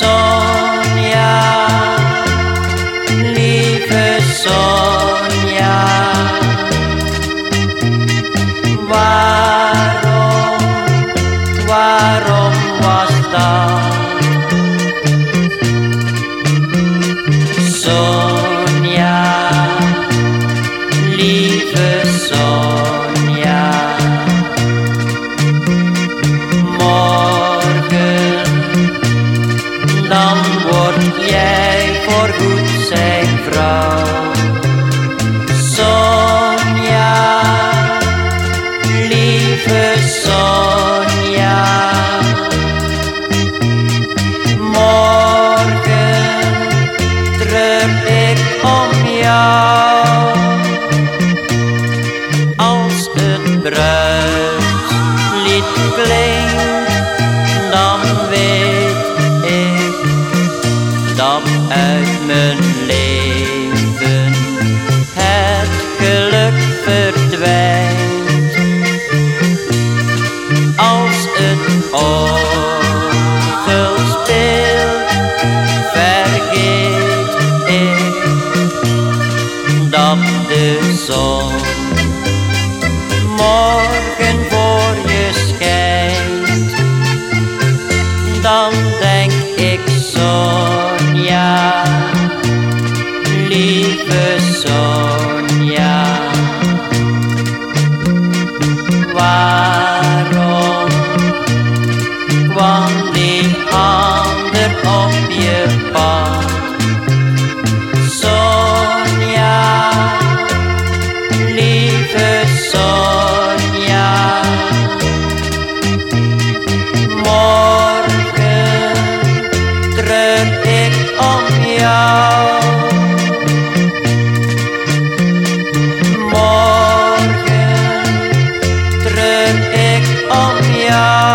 Sonia, Sonia, warum, warum warst du? Dan word jij voorgoed zijn vrouw. Sonja, lieve Sonja. Morgen treur ik om jou. Als het bruislied klinkt, đạp để giò mor khen lieve Sonja. Morgen treur ik om jou. Morgen treur ik om jou.